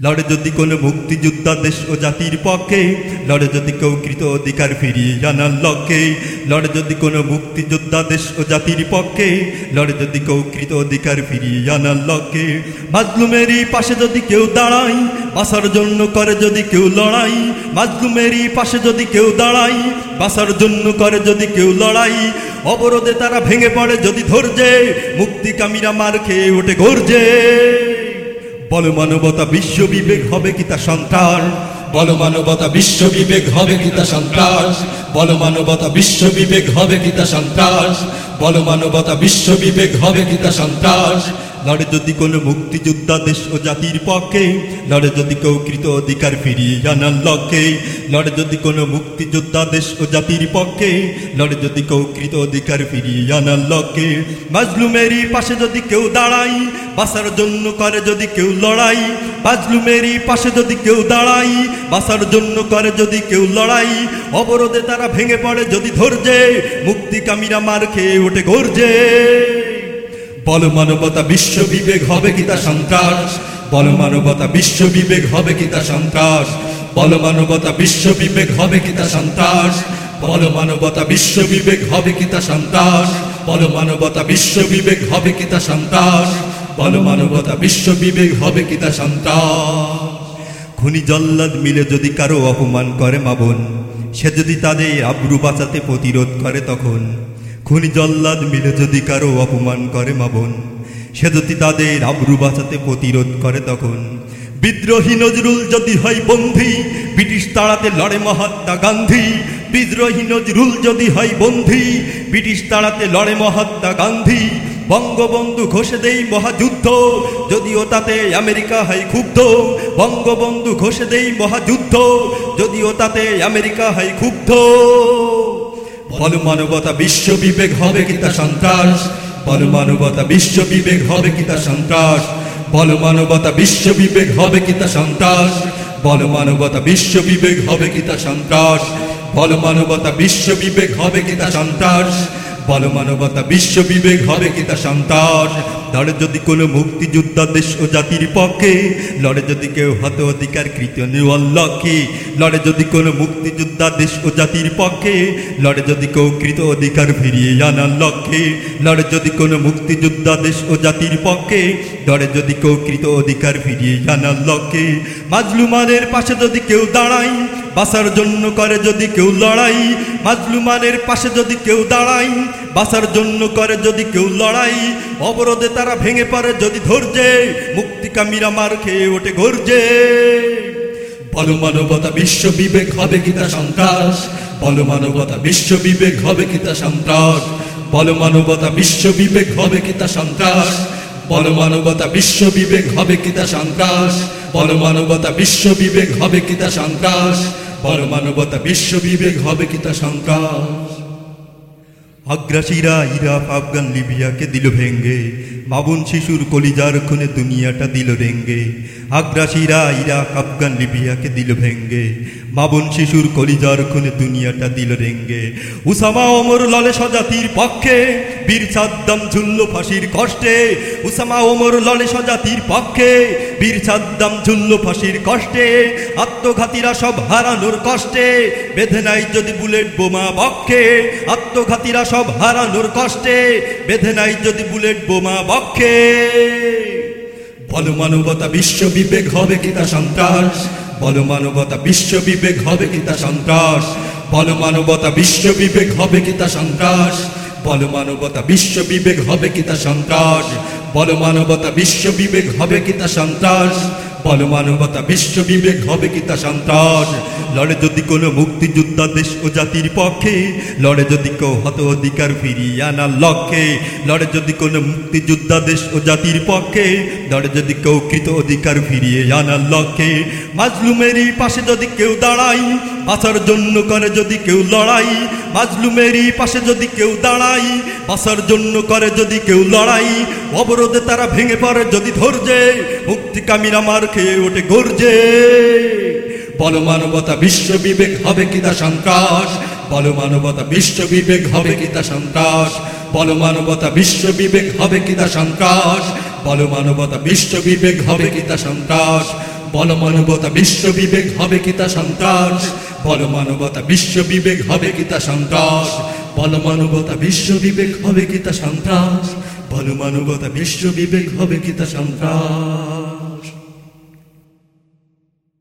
লড়ে যদি কোনো মুক্তিযোদ্ধা দেশ ও জাতির পক্ষে, লড়ে যদি কেউ কৃত অধিকার ফিরিয়ে জানার লক্ষ্যে, লড়ে যদি কোনো মুক্তিযোদ্ধা দেশ ও জাতির পক্ষে, লড়ে যদি কেউ কৃত অধিকার ফিরিয়ে জানার লক্ষ্যে মাজলুমেরই পাশে যদি কেউ দাঁড়াই বাসার জন্য করে যদি কেউ লড়াই মাজলুমেরই পাশে যদি কেউ দাঁড়াই বাসার জন্য করে যদি কেউ লড়াই, অবরোধে তারা ভেঙে পড়ে যদি ধৈর্যে মুক্তিকামীরা মার খেয়ে ওঠে গর্জে বল মানবতা বিশ্ব বিবেক হবে কি তা সন্তান? বল মানবতা বিশ্ব বিবেক হবে কি তা সন্ত্রাস? বল মানবতা বিশ্ব বিবেক হবে কি তা সন্ত্রাস? বল মানবতা বিশ্ব বিবেক হবে কি তা সন্ত্রাস? লড়ে যদি কোনো মুক্তিযোদ্ধা দেশ ও জাতির পক্ষে, লড়ে যদি কেউ কৃত অধিকার ফিরিয়ে জানার লক্ষ্যে, লড়ে যদি কোনো মুক্তিযোদ্ধা দেশ ও জাতির পক্ষে, লড়ে যদি কেউ কৃত অধিকার ফিরিয়ে জানার লক্ষ্যে মাজলুমেরই পাশে যদি কেউ দাঁড়াই বাসার জন্য করে যদি কেউ লড়াই মাজলুমেরই পাশে যদি কেউ দাঁড়াই বাসার জন্য করে যদি কেউ লড়াই, অবরোধে তারা ভেঙে পড়ে, যদি ধৈর্যে মুক্তিকামীরা মার খেয়ে ওঠে গর্জে। বল মানবতা বিশ্ব বিবেক হবে কি তা সন্ত্রাস? বল মানবতা বিশ্ব বিবেক হবে কি তা সন্ত্রাস? বল মানবতা বিশ্ব বিবেক হবে কি তা সন্ত্রাস? বল মানবতা বিশ্ব বিবেক হবে কি তা সন্ত্রাস? বল মানবতা বিশ্ব বিবেক হবে কি তা সন্ত্রাস? বল মানবতা বিশ্ব বিবেক হবে কি তা সন্ত্রাস? খুনি জল্লাদ মিলে যদি কারও অপমান করে মাবন সে যদি তাদের আব্রু বাঁচাতে প্রতিরোধ করে তখন, খুনি জল্লাদ মিলে যদি কারও অপমান করে মাবন সে যদি তাদের আব্রু বাঁচাতে প্রতিরোধ করে তখন, বিদ্রোহী নজরুল যদি হয় বন্ধি, ব্রিটিশ তাড়াতে লড়ে মহাত্মা গান্ধী, বিদ্রোহী নজরুল যদি হয় বন্ধি, ব্রিটিশ তাড়াতে লড়ে মহাত্মা গান্ধী বঙ্গবন্ধু ঘোষে দেই মহাযুদ্ধ, যদিও তাতে আমেরিকা হয় ক্ষুব্ধ। বঙ্গবন্ধু ঘোষে দেই মহাযুদ্ধ, যদিও তাতে আমেরিকা হয় ক্ষুব্ধ। বল মানবতা বিশ্ব বিবেক হবে কি তা সন্ত্রাস? বল মানবতা বিশ্ব বিবেক হবে কি তা সন্ত্রাস? বল মানবতা বিশ্ব বিবেক হবে কি তা সন্ত্রাস? বল মানবতা বিশ্ব বিবেক হবে কি তা সন্ত্রাস? বল মানবতা বিশ্ব বিবেক হবে কি তা সন্ত্রাস? বল মানবতা বিশ্ব বিবেক হবে কি তা সন্ত্রাস? লড়ে যদি কোনো মুক্তিযোদ্ধা দেশ ও জাতির পক্ষে, লড়ে যদি কেউ হত অধিকার কৃত নেওয়ার লক্ষ্যে লড়ে যদি কোনো মুক্তিযোদ্ধা দেশ ও জাতির পক্ষে, লড়ে যদি কেউ কৃত অধিকার ফিরিয়ে আনার লক্ষ্যে, লড়ে যদি কোনো মুক্তিযোদ্ধা দেশ ও জাতির পক্ষে, লড়ে যদি কেউ কৃত অধিকার ফিরিয়ে আনার লক্ষ্যে মাজলুমানের পাশে যদি কেউ দাঁড়াই বাসার জন্য করে যদি কেউ লড়াই, মাজলুমানের পাশে যদি কেউ দাঁড়াই বাসার জন্য করে যদি কেউ লড়াই, অবরোধে তারা ভেঙে পড়ে যদি ধৈর্যে মুক্তিকামীরা মার খেয়ে ওঠে গর্জে বল মানবতা বিশ্ব বিবেক হবে কি তা সন্ত্রাস? বল মানবতা বিশ্ব বিবেক হবে কি তা সন্ত্রাস? বল মানবতা বিশ্ব বিবেক হবে কি তা সন্ত্রাস? বল মানবতা বিশ্ব বিবেক হবে কি তা সন্ত্রাস? বল মানবতা বিশ্ব বিবেক হবে কি তা সন্ত্রাস? বল মানবতা বিশ্ব বিবেক হবে কি তা সন্ত্রাস? আগ্রাসীরা ইরাক আফগান, লিবিয়াকে দিল ভেঙ্গে। মাবুন শিশুর কলিজার খুনে দুনিয়াটা দিল রেঙ্গে। আগ্রাসীরা ইরাক আফগান, লিবিয়াকে দিল ভেঙ্গে। মাবুন শিশুর কলিজার খুনে দুনিয়াটা দিল রেঙ্গে। উসামা ওমর ললে সজাতির পক্ষে বীর সাদ্দাম ঝুল্ল ফাঁসির কষ্টে, উসামা ওমর ললে সজাতির পক্ষে। বীর সাদ্দাম ঝুল্ল ফাঁসির কষ্টে, আত্মঘাতীরা সব হারানোর কষ্টে। বেঁধে নাই যদি বুলেট বোমা বক্ষে, আত্মঘাতীরা সব হারানোর কষ্টে। বেঁধে নাই যদি বুলেট বোমা বক্ষে। বল মানবতা বিশ্ব বিবেক হবে কি তা সন্ত্রাস? বল মানবতা বিশ্ব বিবেক হবে কি তা সন্ত্রাস? বল মানবতা বিশ্ব বিবেক হবে কি তা সন্ত্রাস? বল মানবতা বিশ্ব বিবেক হবে কি তা সন্ত্রাস? বল মানবতা বিশ্ব বিবেক হবে কি তা সন্ত্রাস? বল মানবতা বিশ্ব বিবেক হবে কি তা সন্ত্রাস? লড়ে যদি কোনো মুক্তিযোদ্ধা দেশ ও জাতির পক্ষে। লড়ে যদি কেউ হত অধিকার ফিরিয়ে আনার লক্ষ্যে। লড়ে যদি কোনো মুক্তিযোদ্ধা দেশ ও জাতির পক্ষে। লড়ে যদি কেউ কৃত অধিকার ফিরিয়ে আনার লক্ষ্যে। মাজলুমেরই পাশে যদি কেউ দাঁড়াই বাঁচার জন্য করে যদি কেউ লড়াই। মাজলুমেরই পাশে যদি কেউ দাঁড়াই বাঁচার জন্য করে যদি কেউ লড়াই। অবরোধে তারা ভেঙে পড়ে যদি ধৈর্যে, মুক্তিকামীরা মার খেয়ে ওঠে গর্জে। বল মানবতা বিশ্ব বিবেক হবে কি তা সন্ত্রাস? বল মানবতা বিশ্ব বিবেক হবে কি তা সন্ত্রাস? বল মানবতা বিশ্ব বিবেক হবে কি তা সন্ত্রাস? বল মানবতা বিশ্ব বিবেক হবে কি তা সন্ত্রাস? বল মানবতা বিশ্ব বিবেক হবে কি তা সন্ত্রাস? বল মানবতা বিশ্ব বিবেক হবে কি তা সন্ত্রাস? বল মানবতা বিশ্ব বিবেক হবে কি তা সন্ত্রাস? বল মানবতা বিশ্ব বিবেক হবে কি তা সন্ত্রাস?